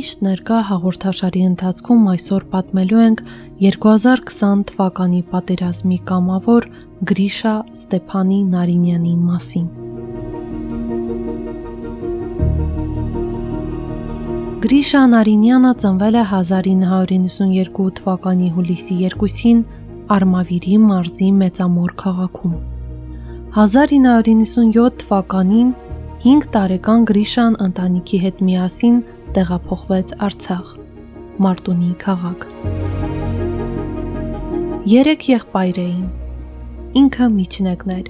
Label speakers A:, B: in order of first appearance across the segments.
A: Միշտ ներկա հաղորդաշարի ընթացքում այսօր պատմելու ենք 2020 թվականի պատերազմի կամավոր Գրիշա Ստեփանի Նարինյանի մասին։ Գրիշա Նարինյանը ծնվել է 1992 թվականի հուլիսի 2-ին Արմավիրի մարզի Մեծամոր քաղաքում։ 1997 թվականին 5 տարեկան Գրիշան ընտանիքի հետ միասին տեղափոխվեց Արցախ, Մարտունի քաղաք։ Երեք եղբայր էին։ Ինքը միջնեկն էր։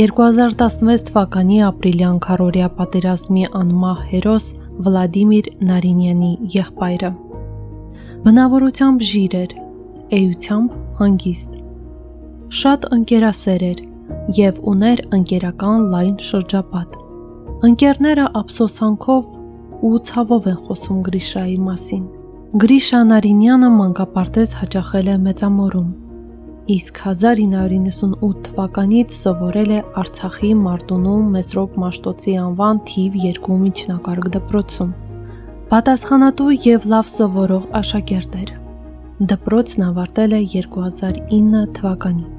A: 2016 թվականի ապրիլյան քարորիա պատերազմի անմահ հերոս Վլադիմիր Նարինյանի եղբայրը։ Բնավորությամբ ժիր էր, էությամբ հանգիստ։ Շատ ընկերասեր էր եւ ուներ ընկերական լայն շրջապատ։ Ընկերները ափսոսանքով ու ցավով են խոսում Գրիշայի մասին։ Գրիշա Նարինյանը մանկապարտեզ հաճախել է Մեծամորում, իսկ 1998 թվականից սովորել է Արցախի Մարտունում Մեսրոպ Մաշտոցի անվան թիվ 2 միջնակարգ դպրոցում։ Պատասխանատու եւ լավ սովորող աշակերտ էր։ Դպրոցն ավարտել է 2009 թվականին։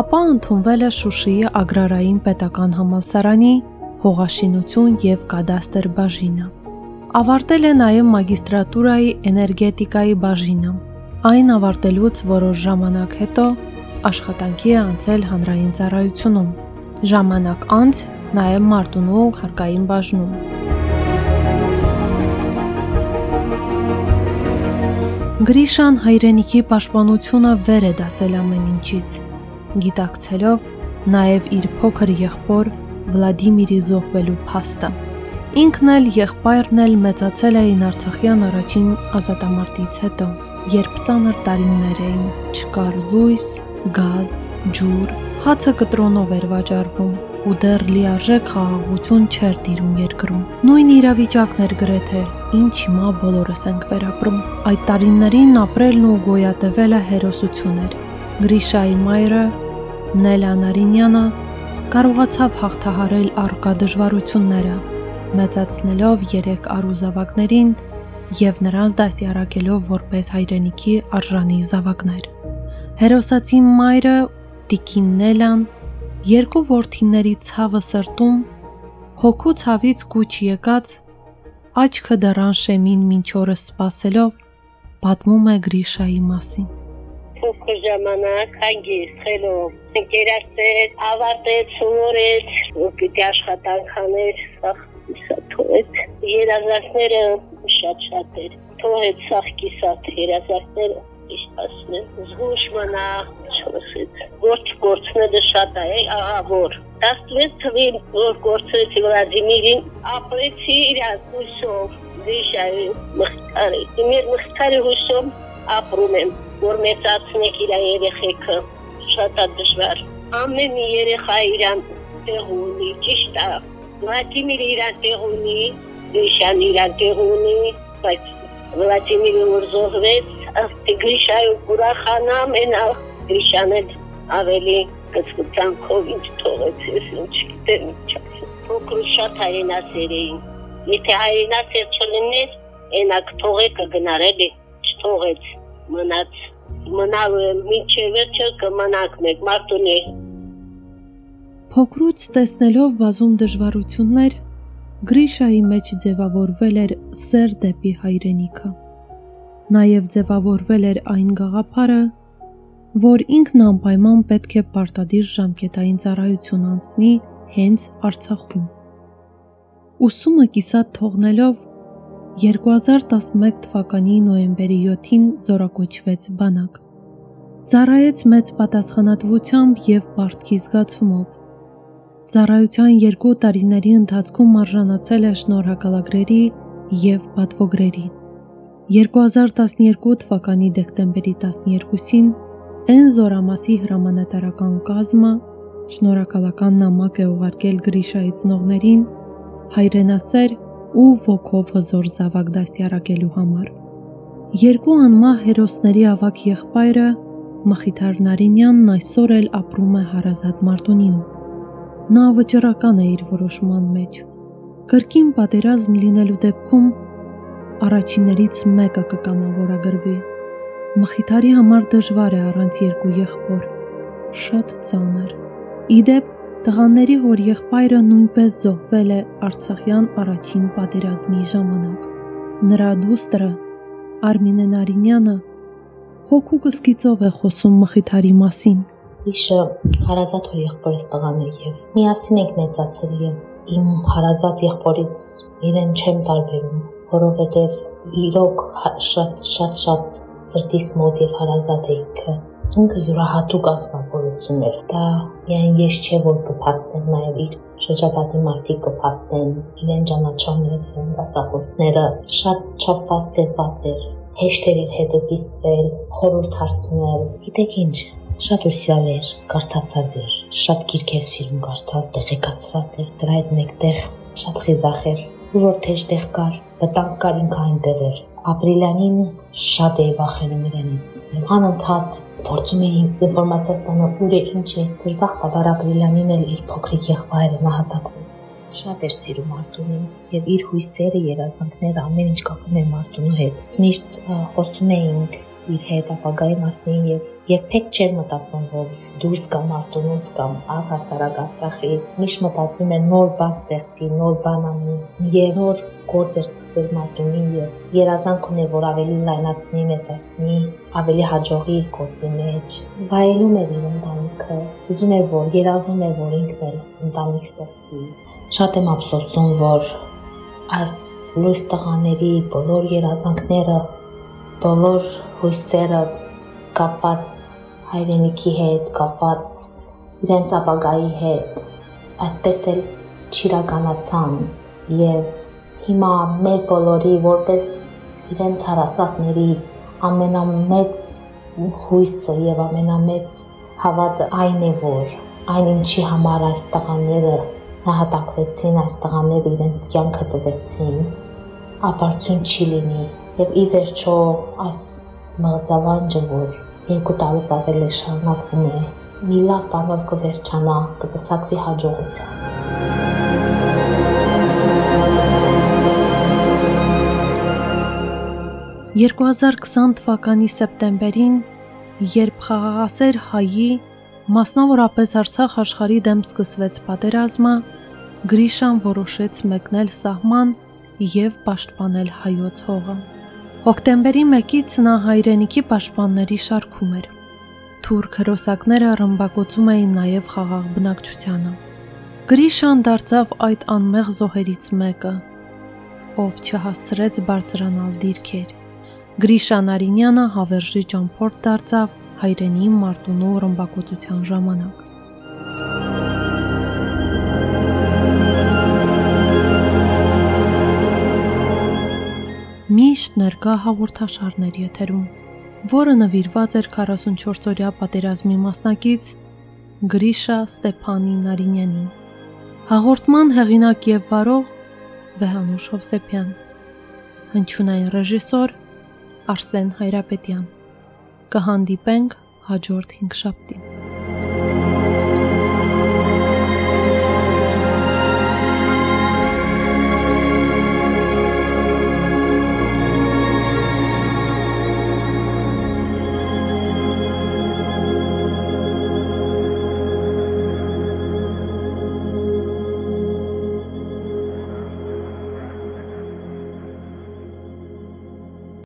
A: Ապա ընդունվել է Շուշիի Ագրարային պետական համալսարանի հողաշինություն եւ կադաստր բաժինը։ Ավարտել է նաև մագիստրատուրայի էներգետիկայի բաժինը։ Այն ավարտելուց որոշ ժամանակ հետո աշխատանքի է անցել հանրային ծառայությունում։ Ժամանակ անց նաև Մարտունու հարկային բաժնում։ Գրիշան հայրենիքի պաշտպանությունը վեր է դասել ամեն ինչից, գիտակցելով նաև իր փոքր եղբոր Վլադիմիրի զոհվելու փաստը։ Ինքն էլ եղբայրն էլ մեծացել էին Արցախյան առաջին ազատամարտից հետո, երբ ծանր տարիներ էին, չկար լույս, գազ, ջուր, հացը կտրոնով էր վաճառվում ու դեռ լիարժեք խաղաղություն չէր տիրում երկրում։ Նույն իրավիճակն էր գրեթե, ինչ հիմա բոլորս ենք վերապրում։ Այդ տարիներին ապրելն ու գոյատևելը հերոսություն էր։ Գրիշայի մայրը Նելա Նարինյանը կարողացավ հաղթահարել արկա դժվարությունները մեծացնելով երեք արուզավակներին եւ նրանց դասյարակելով որպես հայրենիքի արժանի զավակներ։ Հերոսացի մայրը Տիկիննելան երկու ворթիների ցավը սրտում հոգու ցավից կուչ եկած աչքը դրան շեմին մինչ օրը սпасելով պատմում է Գրիշայի մասին.
B: Փոքր ժամանակ հագիս խելով ընկերացրեց ավարտեց ուրեց ուղղի աշխատանքաներ սախ սախ թողեց երազանքները շատ-շատ էր թողեց սախ կիսատ երազանքները իշտ ասնեմ զգուշ մնա չոսից գործ գործնելը շատ է ահա որ 16 թվին որ գործեցի Վլադիմիրին ապրեցի իր հույսով դիշայի մխտարի իմ մխտարի հույսով ապրում եմ որ մեծացնեք իր երեխեքը շատ է դժվար ամեն երեխա իրան տեղ ունի ճիշտ է Վլադիմիրը իրան տեղ ունի, Գրիշան իրան տեղ ունի, բայց Վլադիմիրը որ զոհվեց, ասте Գրիշայը ուրախանա մենա Գրիշան էլ ավելի կծկծանքով ինչ թողեց, ես ինչ գիտեմ ինչ ասեմ։ Փոքր շատ հայրենասեր էին։ Եթե հայրենասեր չլիներ, այնակ թողե կգնար էլի, չթողեց մնաց մնալ մինչև վերջը կմնանք մեկ մարտունի
A: Փոքրուց տեսնելով բազում դժվարություններ, Գրիշայի մեջ ձևավորվել էր սեր դեպի հայրենիքը։ Նաև ձևավորվել էր այն գաղափարը, որ ինքն անպայման պետք է պարտադիր ժամկետային ծառայություն անցնի հենց Արցախում։ Ուսումը կիսատ թողնելով 2011 թվականի նոյեմբերի 7-ին զորակոչվեց բանակ։ Ծառայեց մեծ պատասխանատվությամբ եւ բարդքի զգացումով Ծառայության երկու տարիների ընթացքում արժանացել է շնորհակալագրերի եւ պատվոգրերի։ 2012 թվականի դեկտեմբերի 12-ին Էն Զորամասի հրամանատարական կազմը շնորհակալական նամակ է ուղարկել Գրիշայի ծնողներին հայրենասեր ու ոգով հզոր զավակ դաստիարակելու համար։ Երկու անմահ հերոսների ավակ եղբայրը Մխիթար Նարինյանն այսօր էլ ապրում է հարազատ Մարտունիում։ Նա վճռական է իր որոշման մեջ։ Կրկին պատերազմ լինելու դեպքում առաջիններից մեկը կկամավորագրվի։ Մխիթարի համար դժվար է առանց երկու եղբոր։ Շատ ծանր։ Իդեպ տղաների հոր եղբայրը նույնպես զոհվել է Արցախյան առաջին պատերազմի ժամանակ։ Նրա դուստրը Արմինե Նարինյանը հոգու կսկիծով է խոսում Մխիթարի մասին։
C: Հիշը հարազատ հոր եղբորս տղան է եւ միասին ենք մեծացել եւ իմ հարազատ եղբորից իրեն չեմ տարբերում, որովհետեւ իրոք շատ շատ շատ սրտիս մոտ եւ հարազատ է ինքը ինքը յուրահատուկ անձնավորություն էր։ Դա միայն ես չէ, որ կփաստեն նաև իր շրջապատի մարդիկ կփաստեն, իրեն ճանաչողները, դասախոսները շատ չափված ծեված էր, հեշտ էր իր հետը կիսվել, խորհուրդ հարցնել։ Գիտեք ինչ, շատ ուսյալ էր, կարդացած էր, շատ գիրքեր սիրում կարդալ, տեղեկացված էր, դրա հետ մեկտեղ շատ խիզախ էր, որ թեժ տեղ կար, վտանգ կար ինքը այնտեղ էր։ Ապրիլյանին շատ էի վախենում իրենից։ Եվ անընդհատ փորձում էի ինֆորմացիա ստանալ ուր է, ինչ է։ Դժբախտաբար Ապրիլյանին էլ իր փոքրիկ եղբայրը նահատակվում շատ էր սիրում Արտունին եւ իր հույսերը, երազանքները ամեն ինչ կապում էր Արտունու հետ։ Միշտ խոսում էինք իր հետ ապագայի մասին եւ երբեք չէր մտածում, որ դուրս կամ արտոնից կամ առհասարակ Արցախի միշտ մտածում էր նոր բան ստեղծի, նոր բան անի եւ նոր գործեր սկսել մարտունին եւ երազանք ուներ, որ ավելի լայնացնի, մեծացնի, ավելի հաջողի իր գործի մեջ։ Վայելում էր իր ընտանիքը, ուզում էր, որ երազում էր, որ ինքն էլ ընտանիք ստեղծի։ Շատ եմ ափսոսում, որ այս լույս տղաների բոլոր երազանքները բոլոր հույսերը կապված հայրենիքի հետ, կապված իրենց ապագայի հետ, այդպես էլ չիրականացան եւ հիմա մեր բոլորի որպես իրենց հարազատների ամենամեծ հույսը եւ ամենամեծ հավատը այն է, որ այն ինչի համար այս տղաները նահատակվեցին, այս տղաները իրենց կյանքը տվեցին, ապարդյուն չի լինի եւ ի վերջո այս մղձավանջը, որ երկու տարուց ավել է շարունակվում է, մի լավ բանով կվերջանա, կպսակվի հաջողությամբ։
A: «2020 թվականի սեպտեմբերին, երբ խաղաղասեր հայի, մասնավորապես Արցախ աշխարհի դեմ սկսվեց պատերազմը, Գրիշան որոշեց մեկնել սահման եւ պաշտպանել հայոց հողը։ Հոկտեմբերի 1-ից նա հայրենիքի պաշտպանների շարքում էր։ Թուրք հրոսակները ռմբակոծում էին նաև խաղաղ բնակչությանը։ Գրիշան դարձավ այդ անմեղ զոհերից մեկը, ով չհասցրեց բարձրանալ դիրքեր։ Գրիշան Արինյանը հավերժի ճամփորդ դարձավ հայրենի Մարտունու ռմբակոծության ժամանակ։ միշտ ներկա հաղորդաշարներ եթերում, որը նվիրված էր 44-օրյա պատերազմի մասնակից Գրիշա Ստեփանի Նարինյանին։ Հաղորդման հեղինակ եւ վարող Վեհանուշ Հովսեփյան։ Հնչյունային ռեժիսոր Արսեն Հայրապետյան։ Կհանդիպենք հաջորդ 5 շաբթի։